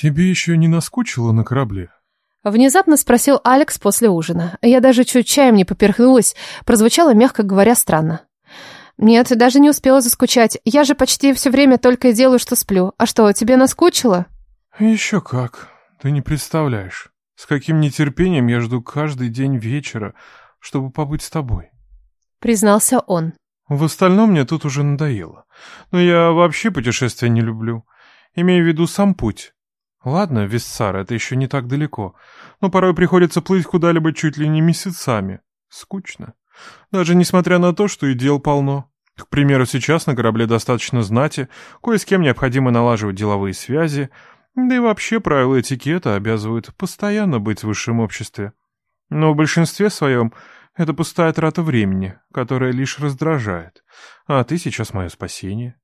Тебе еще не наскучило на корабле? Внезапно спросил Алекс после ужина. Я даже чуть чаем не поперхнулась, прозвучало, мягко говоря, странно. Нет, даже не успела заскучать. Я же почти все время только и делаю, что сплю. А что, тебе наскучило? Еще как. Ты не представляешь, с каким нетерпением я жду каждый день вечера, чтобы побыть с тобой. Признался он. В остальном мне тут уже надоело. Но я вообще путешествия не люблю. Имею в виду сам путь. Ладно, Виссар, это еще не так далеко. Но порой приходится плыть куда-либо чуть ли не месяцами. Скучно. Даже несмотря на то, что и дел полно. К примеру, сейчас на корабле достаточно знати, кое с кем необходимо налаживать деловые связи, да и вообще правила этикета обязывают постоянно быть в высшем обществе. Но в большинстве своем это пустая трата времени, которая лишь раздражает. А ты сейчас мое спасение.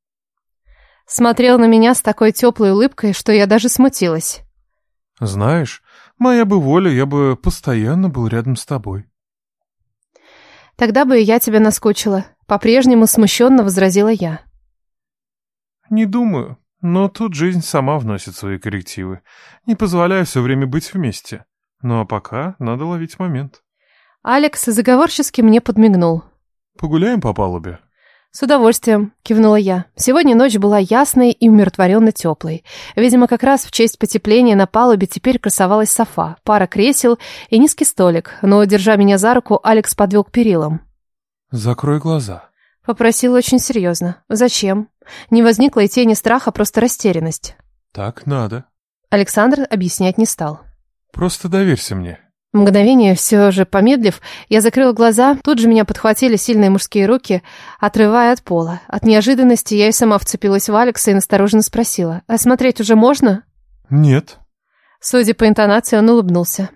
Смотрел на меня с такой теплой улыбкой, что я даже смутилась. Знаешь, моя бы воля, я бы постоянно был рядом с тобой. Тогда бы и я тебя наскучила. По-прежнему смущенно возразила я. Не думаю, но тут жизнь сама вносит свои коррективы, не позволяя все время быть вместе. Ну а пока надо ловить момент. Алекс заговорчески мне подмигнул. Погуляем по палубе? «С удовольствием», — кивнула я. Сегодня ночь была ясной и умиротворенно теплой. Видимо, как раз в честь потепления на палубе теперь красовалась софа, пара кресел и низкий столик, но, держа меня за руку, Алекс подвел к перилам. «Закрой глаза», — попросил очень серьезно. «Зачем?» Не возникло и тени страха, просто растерянность. «Так надо». Александр объяснять не стал. «Просто доверься мне». Мгновение, все же помедлив, я закрыла глаза, тут же меня подхватили сильные мужские руки, отрывая от пола. От неожиданности я и сама вцепилась в Алекса и настороженно спросила, «А смотреть уже можно?» «Нет». Судя по интонации, он улыбнулся.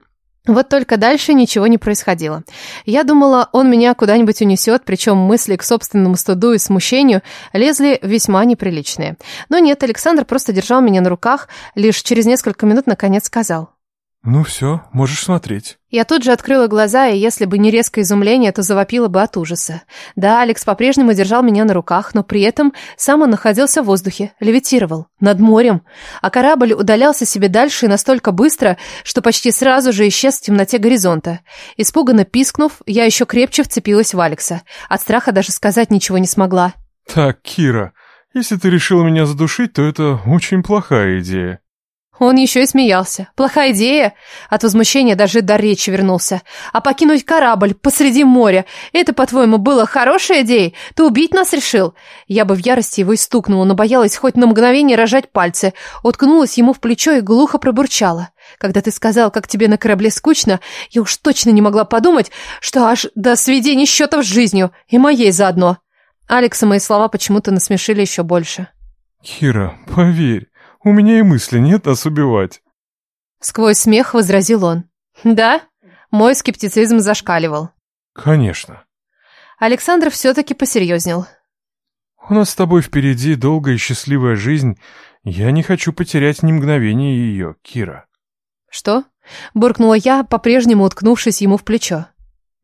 Вот только дальше ничего не происходило. Я думала, он меня куда-нибудь унесет, причем мысли к собственному стыду и смущению лезли весьма неприличные. Но нет, Александр просто держал меня на руках, лишь через несколько минут наконец сказал. «Ну все, можешь смотреть». Я тут же открыла глаза, и если бы не резкое изумление, то завопила бы от ужаса. Да, Алекс по-прежнему держал меня на руках, но при этом сам он находился в воздухе, левитировал, над морем. А корабль удалялся себе дальше и настолько быстро, что почти сразу же исчез в темноте горизонта. Испуганно пискнув, я еще крепче вцепилась в Алекса. От страха даже сказать ничего не смогла. «Так, Кира, если ты решила меня задушить, то это очень плохая идея». Он еще и смеялся. Плохая идея. От возмущения даже до речи вернулся. А покинуть корабль посреди моря, это, по-твоему, было хорошей идеей? Ты убить нас решил? Я бы в ярости его и стукнула, но боялась хоть на мгновение рожать пальцы. Уткнулась ему в плечо и глухо пробурчала. Когда ты сказал, как тебе на корабле скучно, я уж точно не могла подумать, что аж до сведения счетов с жизнью, и моей заодно. Алекса мои слова почему-то насмешили еще больше. «Кира, поверь, у меня и мысли нет нас убивать. Сквозь смех возразил он. Да? Мой скептицизм зашкаливал. Конечно. Александр все-таки посерьезнел. У нас с тобой впереди долгая и счастливая жизнь. Я не хочу потерять ни мгновения ее, Кира. Что? Буркнула я, по-прежнему уткнувшись ему в плечо.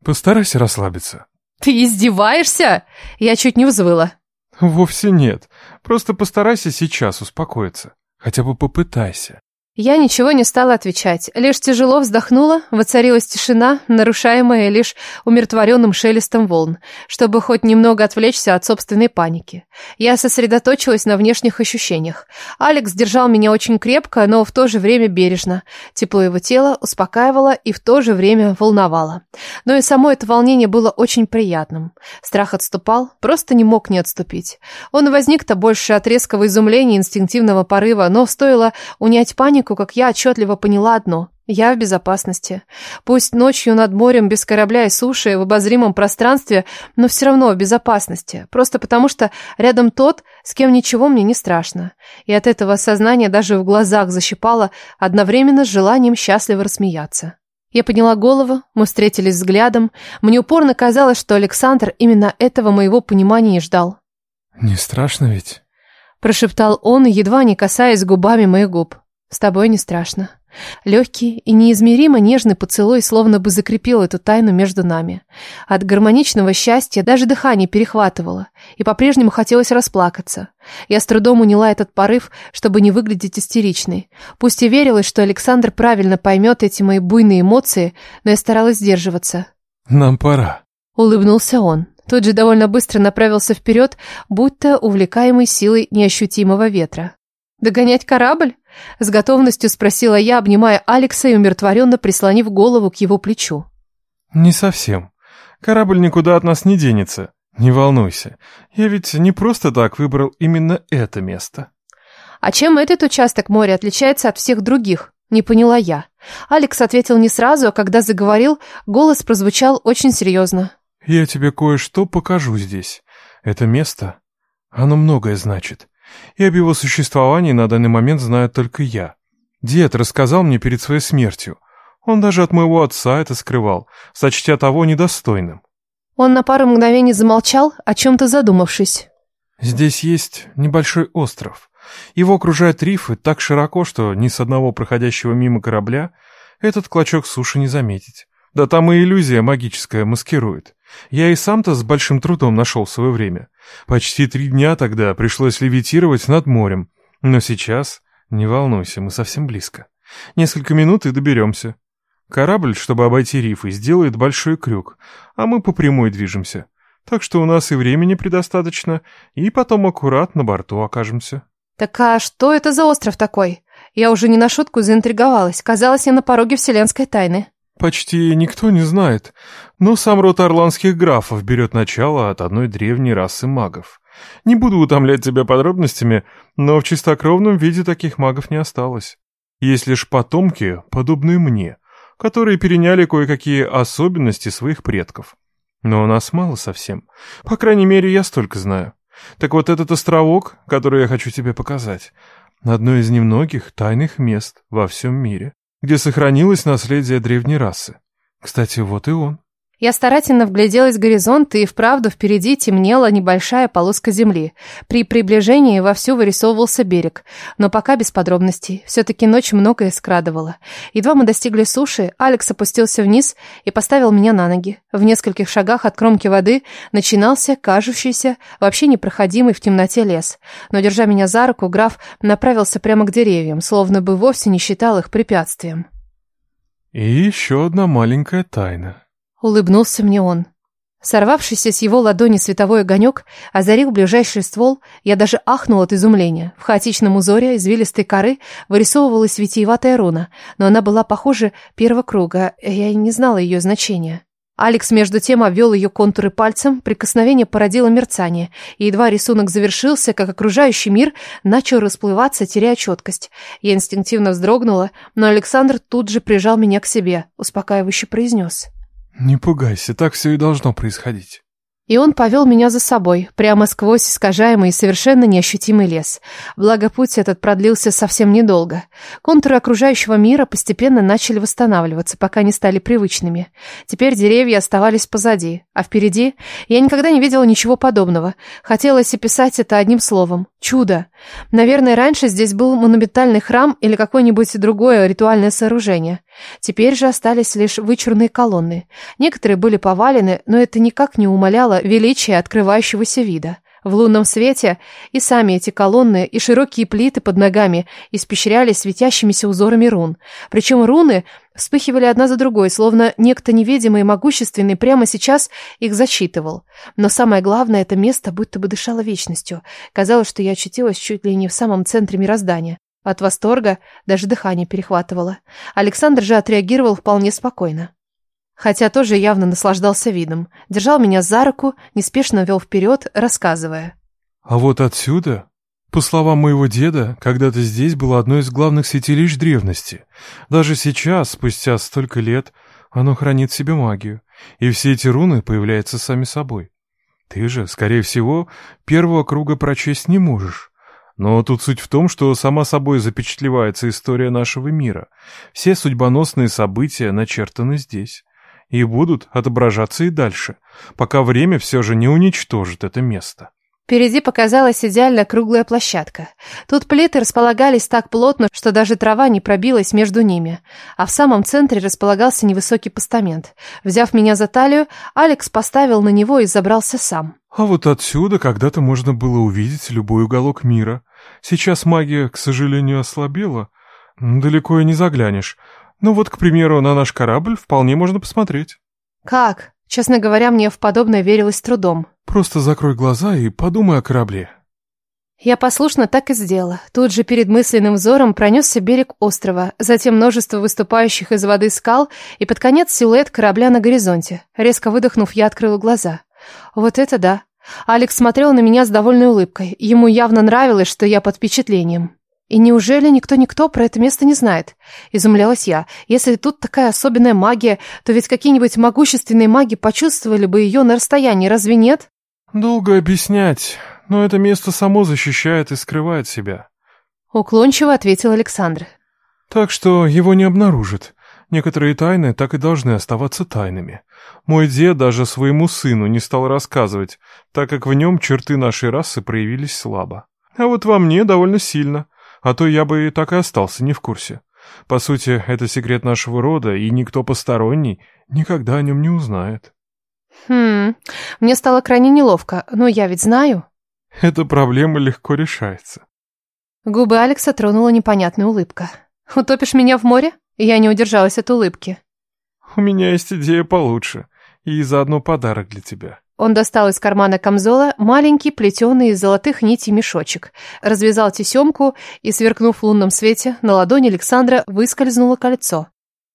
Постарайся расслабиться. Ты издеваешься? Я чуть не взвыла. Вовсе нет. Просто постарайся сейчас успокоиться. Хотя бы попытайся. Я ничего не стала отвечать, лишь тяжело вздохнула, воцарилась тишина, нарушаемая лишь умиротворенным шелестом волн, чтобы хоть немного отвлечься от собственной паники. Я сосредоточилась на внешних ощущениях. Алекс держал меня очень крепко, но в то же время бережно. Тепло его тела успокаивало и в то же время волновало. Но и само это волнение было очень приятным. Страх отступал, просто не мог не отступить. Он возник-то больше от резкого изумления инстинктивного порыва, но стоило унять панику, миг, как я отчетливо поняла одно. Я в безопасности. Пусть ночью над морем без корабля и суши в обозримом пространстве, но все равно в безопасности. Просто потому что рядом тот, с кем ничего мне не страшно. И от этого осознания даже в глазах защипало одновременно с желанием счастливо рассмеяться. Я подняла голову, мы встретились взглядом. Мне упорно казалось, что Александр именно этого моего понимания и ждал. «Не страшно ведь?» Прошептал он, едва не касаясь губами моих губ. С тобой не страшно. Легкий и неизмеримо нежный поцелуй словно бы закрепил эту тайну между нами. От гармоничного счастья даже дыхание перехватывало, и по-прежнему хотелось расплакаться. Я с трудом уняла этот порыв, чтобы не выглядеть истеричной. Пусть и верилась, что Александр правильно поймет эти мои буйные эмоции, но я старалась сдерживаться. «Нам пора», — улыбнулся он. Тут же довольно быстро направился вперед, будто увлекаемый силой неощутимого ветра. «Догонять корабль?» — с готовностью спросила я, обнимая Алекса и умиротворенно прислонив голову к его плечу. «Не совсем. Корабль никуда от нас не денется. Не волнуйся. Я ведь не просто так выбрал именно это место». «А чем этот участок моря отличается от всех других?» Не поняла я. Алекс ответил не сразу, а когда заговорил, голос прозвучал очень серьезно. «Я тебе кое-что покажу здесь. Это место, оно многое значит и об его существовании на данный момент знаю только я. Дед рассказал мне перед своей смертью. Он даже от моего отца это скрывал, сочтя того недостойным. Он на пару мгновений замолчал, о чем-то задумавшись. Здесь есть небольшой остров. Его окружают рифы так широко, что ни с одного проходящего мимо корабля этот клочок суши не заметить. Да там и иллюзия магическая маскирует. Я и сам-то с большим трудом нашел свое время. Почти три дня тогда пришлось левитировать над морем. Но сейчас, не волнуйся, мы совсем близко. Несколько минут и доберемся. Корабль, чтобы обойти рифы, сделает большой крюк, а мы по прямой движемся. Так что у нас и времени предостаточно, и потом аккуратно на борту окажемся. Так а что это за остров такой? Я уже не на шутку заинтриговалась. Казалось, я на пороге вселенской тайны. Почти никто не знает, но сам род орландских графов берет начало от одной древней расы магов. Не буду утомлять тебя подробностями, но в чистокровном виде таких магов не осталось. Есть лишь потомки, подобные мне, которые переняли кое-какие особенности своих предков. Но нас мало совсем. По крайней мере, я столько знаю. Так вот этот островок, который я хочу тебе показать, одно из немногих тайных мест во всем мире где сохранилось наследие древней расы. Кстати, вот и он. Я старательно вгляделась в горизонт, и вправду впереди темнела небольшая полоска земли. При приближении вовсю вырисовывался берег, но пока без подробностей. Все-таки ночь многое скрадывала. Едва мы достигли суши, Алекс опустился вниз и поставил меня на ноги. В нескольких шагах от кромки воды начинался кажущийся, вообще непроходимый в темноте лес. Но, держа меня за руку, граф направился прямо к деревьям, словно бы вовсе не считал их препятствием. «И еще одна маленькая тайна», Улыбнулся мне он. Сорвавшийся с его ладони световой огонек озарил ближайший ствол, я даже ахнул от изумления. В хаотичном узоре извилистой коры вырисовывалась витиеватая руна, но она была похожа первого круга, я не знала ее значения. Алекс между тем обвел ее контуры пальцем, прикосновение породило мерцание, и едва рисунок завершился, как окружающий мир начал расплываться, теряя четкость. Я инстинктивно вздрогнула, но Александр тут же прижал меня к себе, успокаивающе произнес. «Не пугайся, так все и должно происходить». И он повел меня за собой, прямо сквозь искажаемый и совершенно неощутимый лес. Благо, путь этот продлился совсем недолго. Контуры окружающего мира постепенно начали восстанавливаться, пока не стали привычными. Теперь деревья оставались позади, а впереди я никогда не видела ничего подобного. Хотелось описать это одним словом. Чудо. Наверное, раньше здесь был монументальный храм или какое-нибудь другое ритуальное сооружение. Теперь же остались лишь вычурные колонны. Некоторые были повалены, но это никак не умаляло величия открывающегося вида. В лунном свете и сами эти колонны, и широкие плиты под ногами испещрялись светящимися узорами рун. Причем руны вспыхивали одна за другой, словно некто невидимый и могущественный прямо сейчас их зачитывал. Но самое главное, это место будто бы дышало вечностью. Казалось, что я очутилась чуть ли не в самом центре мироздания. От восторга даже дыхание перехватывало. Александр же отреагировал вполне спокойно. Хотя тоже явно наслаждался видом. Держал меня за руку, неспешно вел вперед, рассказывая. «А вот отсюда, по словам моего деда, когда-то здесь было одно из главных святилищ древности. Даже сейчас, спустя столько лет, оно хранит в себе магию, и все эти руны появляются сами собой. Ты же, скорее всего, первого круга прочесть не можешь. Но тут суть в том, что сама собой запечатлевается история нашего мира. Все судьбоносные события начертаны здесь. И будут отображаться и дальше, пока время все же не уничтожит это место. Впереди показалась идеально круглая площадка. Тут плиты располагались так плотно, что даже трава не пробилась между ними. А в самом центре располагался невысокий постамент. Взяв меня за талию, Алекс поставил на него и забрался сам. А вот отсюда когда-то можно было увидеть любой уголок мира. Сейчас магия, к сожалению, ослабела. Далеко и не заглянешь. Ну вот, к примеру, на наш корабль вполне можно посмотреть. Как? Честно говоря, мне в подобное верилось трудом. Просто закрой глаза и подумай о корабле. Я послушно так и сделала. Тут же перед мысленным взором пронесся берег острова, затем множество выступающих из воды скал и под конец силуэт корабля на горизонте. Резко выдохнув, я открыла глаза. Вот это да. Алекс смотрел на меня с довольной улыбкой. Ему явно нравилось, что я под впечатлением. И неужели никто-никто про это место не знает? Изумлялась я. Если тут такая особенная магия, то ведь какие-нибудь могущественные маги почувствовали бы ее на расстоянии, разве нет? Долго объяснять, но это место само защищает и скрывает себя. Уклончиво ответил Александр. Так что его не обнаружат. Некоторые тайны так и должны оставаться тайнами. Мой дед даже своему сыну не стал рассказывать, так как в нем черты нашей расы проявились слабо. А вот во мне довольно сильно – а то я бы и так и остался не в курсе. По сути, это секрет нашего рода, и никто посторонний никогда о нем не узнает. Хм, мне стало крайне неловко, но я ведь знаю. Эта проблема легко решается. Губы Алекса тронула непонятная улыбка. Утопишь меня в море? Я не удержалась от улыбки. У меня есть идея получше, и заодно подарок для тебя. Он достал из кармана камзола маленький плетеный из золотых нитей мешочек, развязал тесемку и, сверкнув в лунном свете, на ладони Александра выскользнуло кольцо.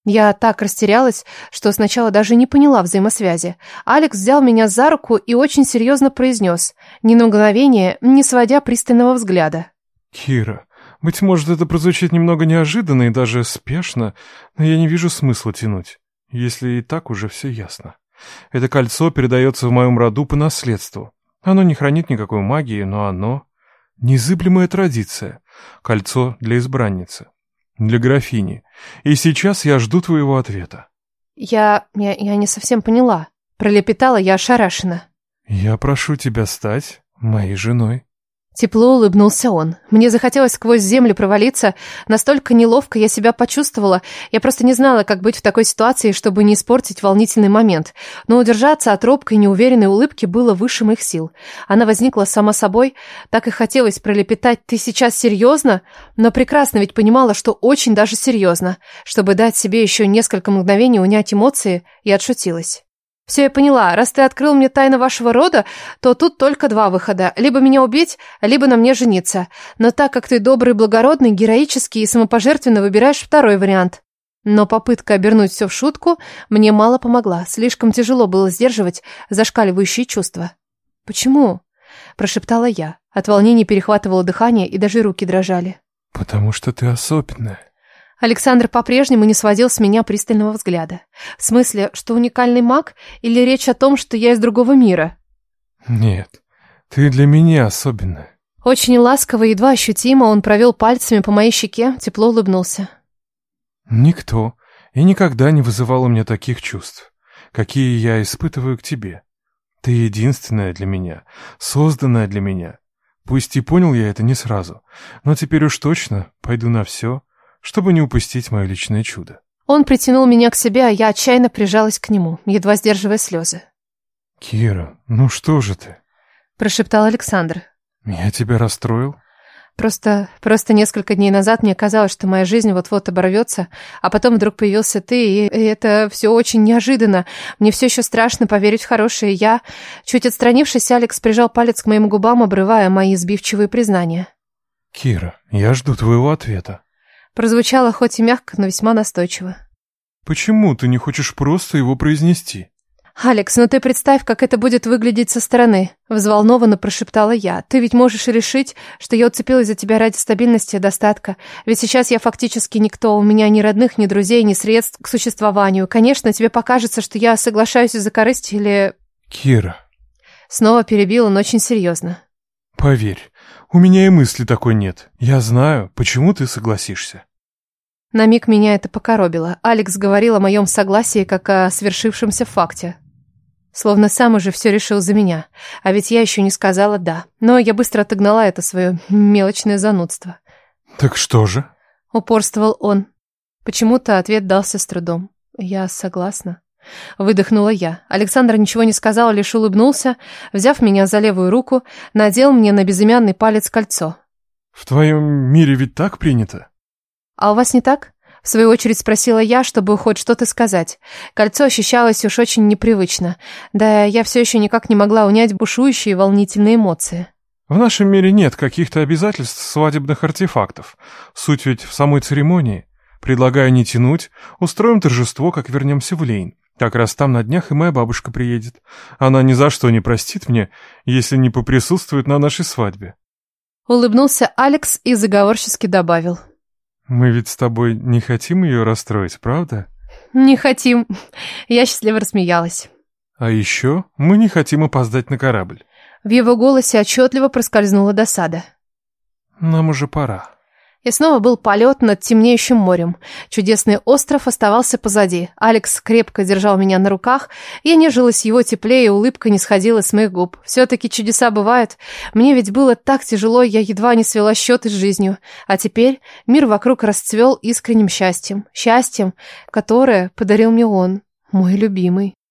Я так растерялась, что сначала даже не поняла взаимосвязи. Алекс взял меня за руку и очень серьезно произнес, ни на мгновение, не сводя пристального взгляда. «Кира, быть может, это прозвучит немного неожиданно и даже спешно, но я не вижу смысла тянуть, если и так уже все ясно». Это кольцо передается в моем роду по наследству. Оно не хранит никакой магии, но оно... Незыблемая традиция. Кольцо для избранницы. Для графини. И сейчас я жду твоего ответа. Я... я, я не совсем поняла. Пролепетала я ошарашена. Я прошу тебя стать моей женой. Тепло улыбнулся он. Мне захотелось сквозь землю провалиться. Настолько неловко я себя почувствовала. Я просто не знала, как быть в такой ситуации, чтобы не испортить волнительный момент. Но удержаться от робкой неуверенной улыбки было выше моих сил. Она возникла сама собой. Так и хотелось пролепетать «Ты сейчас серьезно?» Но прекрасно ведь понимала, что очень даже серьезно. Чтобы дать себе еще несколько мгновений унять эмоции, я отшутилась. Все я поняла. Раз ты открыл мне тайну вашего рода, то тут только два выхода. Либо меня убить, либо на мне жениться. Но так как ты добрый, благородный, героический и самопожертвенно выбираешь второй вариант. Но попытка обернуть все в шутку мне мало помогла. Слишком тяжело было сдерживать зашкаливающие чувства. «Почему?» – прошептала я. От волнения перехватывало дыхание, и даже руки дрожали. «Потому что ты особенная». Александр по-прежнему не сводил с меня пристального взгляда. В смысле, что уникальный маг или речь о том, что я из другого мира? Нет, ты для меня особенная. Очень ласково, едва ощутимо он провел пальцами по моей щеке, тепло улыбнулся. Никто и никогда не вызывал у меня таких чувств, какие я испытываю к тебе. Ты единственная для меня, созданная для меня. Пусть и понял я это не сразу, но теперь уж точно пойду на все, чтобы не упустить мое личное чудо. Он притянул меня к себе, а я отчаянно прижалась к нему, едва сдерживая слезы. «Кира, ну что же ты?» – прошептал Александр. «Я тебя расстроил?» Просто, просто несколько дней назад мне казалось, что моя жизнь вот-вот оборвется, а потом вдруг появился ты, и это все очень неожиданно. Мне все еще страшно поверить в хорошее. Я, чуть отстранившись, Алекс прижал палец к моим губам, обрывая мои сбивчивые признания. «Кира, я жду твоего ответа». Прозвучало хоть и мягко, но весьма настойчиво. «Почему ты не хочешь просто его произнести?» «Алекс, ну ты представь, как это будет выглядеть со стороны», — взволнованно прошептала я. «Ты ведь можешь решить, что я уцепилась за тебя ради стабильности и достатка. Ведь сейчас я фактически никто, у меня ни родных, ни друзей, ни средств к существованию. Конечно, тебе покажется, что я соглашаюсь из-за корысти или...» «Кира...» Снова перебил он очень серьезно. «Поверь, у меня и мысли такой нет. Я знаю, почему ты согласишься. На миг меня это покоробило. Алекс говорил о моем согласии как о свершившемся факте. Словно сам уже все решил за меня. А ведь я еще не сказала «да». Но я быстро отогнала это свое мелочное занудство. «Так что же?» Упорствовал он. Почему-то ответ дался с трудом. «Я согласна». Выдохнула я. Александр ничего не сказал, лишь улыбнулся, взяв меня за левую руку, надел мне на безымянный палец кольцо. «В твоем мире ведь так принято?» «А у вас не так?» В свою очередь спросила я, чтобы хоть что-то сказать. Кольцо ощущалось уж очень непривычно. Да я все еще никак не могла унять бушующие волнительные эмоции. В нашем мире нет каких-то обязательств свадебных артефактов. Суть ведь в самой церемонии. Предлагаю не тянуть, устроим торжество, как вернемся в Лейн. Как раз там на днях и моя бабушка приедет. Она ни за что не простит мне, если не поприсутствует на нашей свадьбе. Улыбнулся Алекс и заговорчески добавил. Мы ведь с тобой не хотим ее расстроить, правда? Не хотим. Я счастливо рассмеялась. А еще мы не хотим опоздать на корабль. В его голосе отчетливо проскользнула досада. Нам уже пора. И снова был полет над темнеющим морем. Чудесный остров оставался позади. Алекс крепко держал меня на руках. Я нежилась его теплее, и улыбка не сходила с моих губ. Все-таки чудеса бывают. Мне ведь было так тяжело, я едва не свела счеты с жизнью. А теперь мир вокруг расцвел искренним счастьем. Счастьем, которое подарил мне он, мой любимый.